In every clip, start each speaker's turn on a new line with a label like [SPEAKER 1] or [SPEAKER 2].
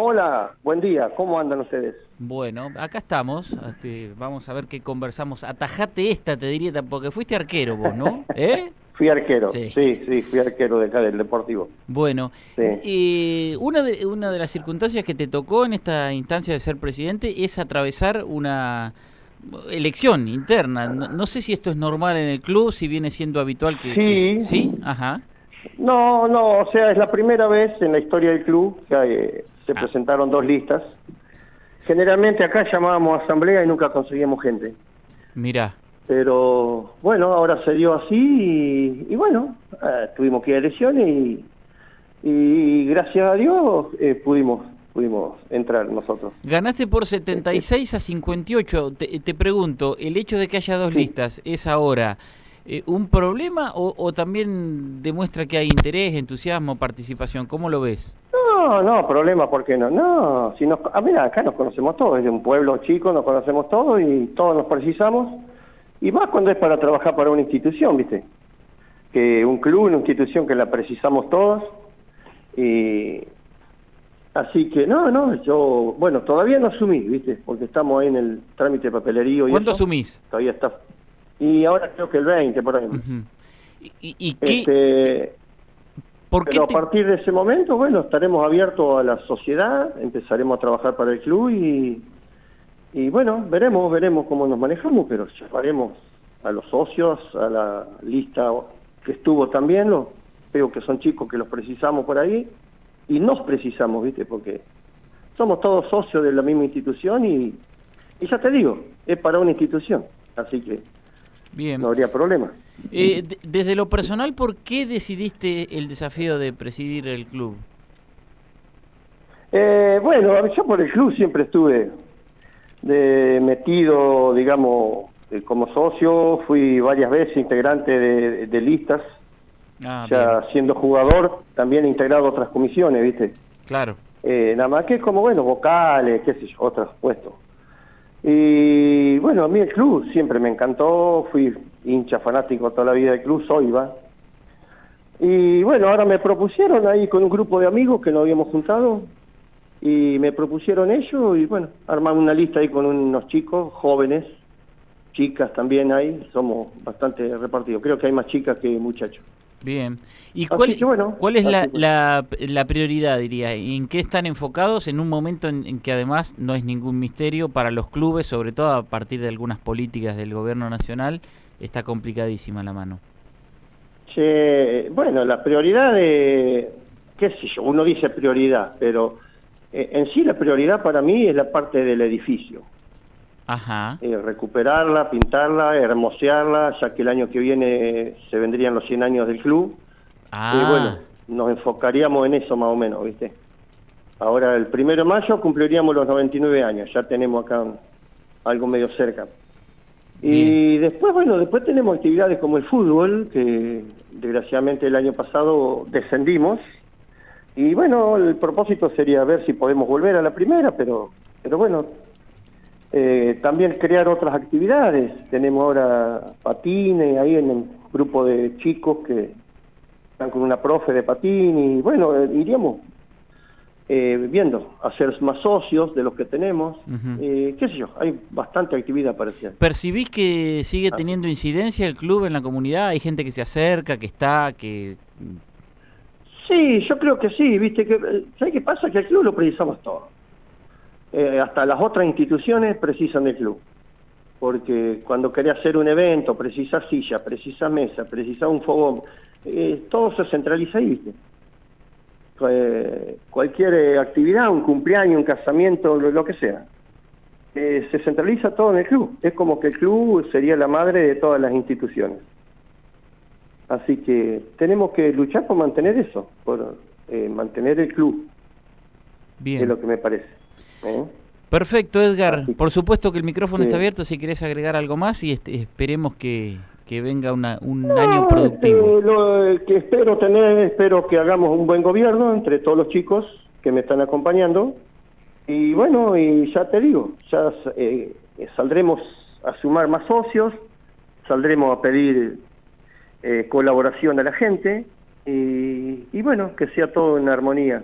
[SPEAKER 1] Hola, buen día, ¿cómo andan ustedes?
[SPEAKER 2] Bueno, acá estamos, este, vamos a ver qué conversamos. Atajate esta, te diría, porque fuiste arquero vos, ¿no? ¿Eh?
[SPEAKER 1] Fui arquero, sí. sí, fui arquero de acá del Deportivo.
[SPEAKER 2] Bueno, eh, una, de, una de las circunstancias que te tocó en esta instancia de ser presidente es atravesar una elección interna. No, sé si esto es normal en el club, si viene siendo habitual que...
[SPEAKER 1] Sí.
[SPEAKER 2] sí, ajá.
[SPEAKER 1] No, no, o sea, es la primera vez en la historia del club que eh, se ah. presentaron dos listas. Generalmente acá llamábamos asamblea y nunca conseguíamos gente.
[SPEAKER 2] Mira.
[SPEAKER 1] Pero bueno, ahora se dio así y, bueno, eh, tuvimos que ir a elecciones y, gracias a Dios eh, pudimos pudimos entrar nosotros.
[SPEAKER 2] Ganaste por 76 a 58. Te, te pregunto, ¿el hecho de que haya dos listas es ahora eh, un problema o, también demuestra que hay interés, entusiasmo, participación? ¿Cómo lo ves?
[SPEAKER 1] No, no, problema, ¿por qué no? No, si nos, ah, mira, acá nos conocemos todos, es de un pueblo chico, nos conocemos todos y todos nos precisamos, y más cuando es para trabajar para una institución, ¿viste? Que un club, una institución que la precisamos todos, y Así que no, no, yo, bueno, todavía no asumí, ¿viste? Porque estamos ahí en el trámite de papelerío. Y
[SPEAKER 2] ¿Cuándo asumís?
[SPEAKER 1] Todavía está, y ahora creo que el 20, por ejemplo.
[SPEAKER 2] ¿Y, qué?
[SPEAKER 1] Pero a partir de ese momento, bueno, estaremos abiertos a la sociedad, empezaremos a trabajar para el club y, y bueno, veremos, veremos cómo nos manejamos, pero llamaremos a los socios, a la lista que estuvo también, los, creo que son chicos que los precisamos por ahí, y nos precisamos, ¿viste? Porque somos todos socios de la misma institución y, y ya te digo, es para una institución, así que Bien. no habría problema.
[SPEAKER 2] Eh, desde lo personal, ¿por qué decidiste el desafío de presidir el club?
[SPEAKER 1] Eh, bueno, yo por el club siempre estuve de, metido, digamos, eh, como socio, fui varias veces integrante de, listas, ah, ya siendo jugador, también integrado a otras comisiones, ¿viste?
[SPEAKER 2] Claro.
[SPEAKER 1] nada más que como, bueno, vocales, qué sé yo, otros puestos. Y bueno, a mí el club siempre me encantó, fui hincha fanático toda la vida del club, soy va. Y bueno, ahora me propusieron ahí con un grupo de amigos que nos habíamos juntado y me propusieron ellos y bueno, armamos una lista ahí con unos chicos jóvenes, chicas también hay, somos bastante repartidos, creo que hay más chicas que muchachos.
[SPEAKER 2] Bien. ¿Y cuál, cuál es la, la, prioridad, diría? ¿En qué están enfocados en un momento en, que además no es ningún misterio para los clubes, sobre todo a partir de algunas políticas del gobierno nacional, está complicadísima la mano?
[SPEAKER 1] bueno, la prioridad de, qué sé yo, uno dice prioridad, pero eh, en sí la prioridad para mí es la parte del edificio.
[SPEAKER 2] Ajá.
[SPEAKER 1] Eh, recuperarla, pintarla, hermosearla, ya que el año que viene se vendrían los 100 años del club.
[SPEAKER 2] Ah.
[SPEAKER 1] Y bueno, nos enfocaríamos en eso más o menos, ¿viste? Ahora, el primero de mayo cumpliríamos los 99 años, ya tenemos acá algo medio cerca. Y después, bueno, después tenemos actividades como el fútbol, que desgraciadamente el año pasado descendimos. Y bueno, el propósito sería ver si podemos volver a la primera, pero, pero bueno, eh, también crear otras actividades. Tenemos ahora patines, ahí en el grupo de chicos que están con una profe de patín y bueno, eh, iríamos eh, viendo, hacer más socios de los que tenemos. qué sé yo, hay bastante actividad parecida.
[SPEAKER 2] ¿Percibís que sigue teniendo incidencia el club en la comunidad? ¿Hay gente que se acerca, que está, que...?
[SPEAKER 1] Sí, yo creo que sí, viste que... ¿Sabes qué pasa? Que el club lo precisamos todo eh, hasta las otras instituciones precisan del club. Porque cuando querés hacer un evento, precisa silla, precisa mesa, precisa un fogón, eh, todo se centraliza ahí, ¿viste? Eh, cualquier actividad, un cumpleaños, un casamiento, lo, que sea, se centraliza todo en el club. Es como que el club sería la madre de todas las instituciones. Así que tenemos que luchar por mantener eso, por mantener el club.
[SPEAKER 2] Bien.
[SPEAKER 1] Es lo que me parece.
[SPEAKER 2] ¿Eh? Perfecto, Edgar. Por supuesto que el micrófono está abierto si querés agregar algo más y este, esperemos que, venga un año este, productivo.
[SPEAKER 1] lo que espero tener, espero que hagamos un buen gobierno entre todos los chicos que me están acompañando. Y bueno, y ya te digo, ya eh, saldremos a sumar más socios, saldremos a pedir eh, colaboración a la gente y, y bueno, que sea todo en armonía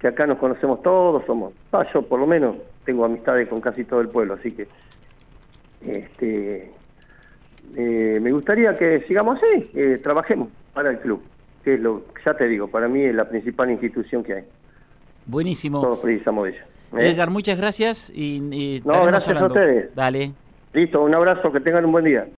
[SPEAKER 1] que acá nos conocemos todos, somos, ah, yo por lo menos tengo amistades con casi todo el pueblo, así que este eh, me gustaría que sigamos así, eh, trabajemos para el club, que es lo, ya te digo, para mí es la principal institución que hay.
[SPEAKER 2] Buenísimo.
[SPEAKER 1] Todos precisamos de ella.
[SPEAKER 2] ¿eh? Edgar, muchas gracias y,
[SPEAKER 1] no, gracias a ustedes.
[SPEAKER 2] Dale.
[SPEAKER 1] Listo, un abrazo, que tengan un buen día.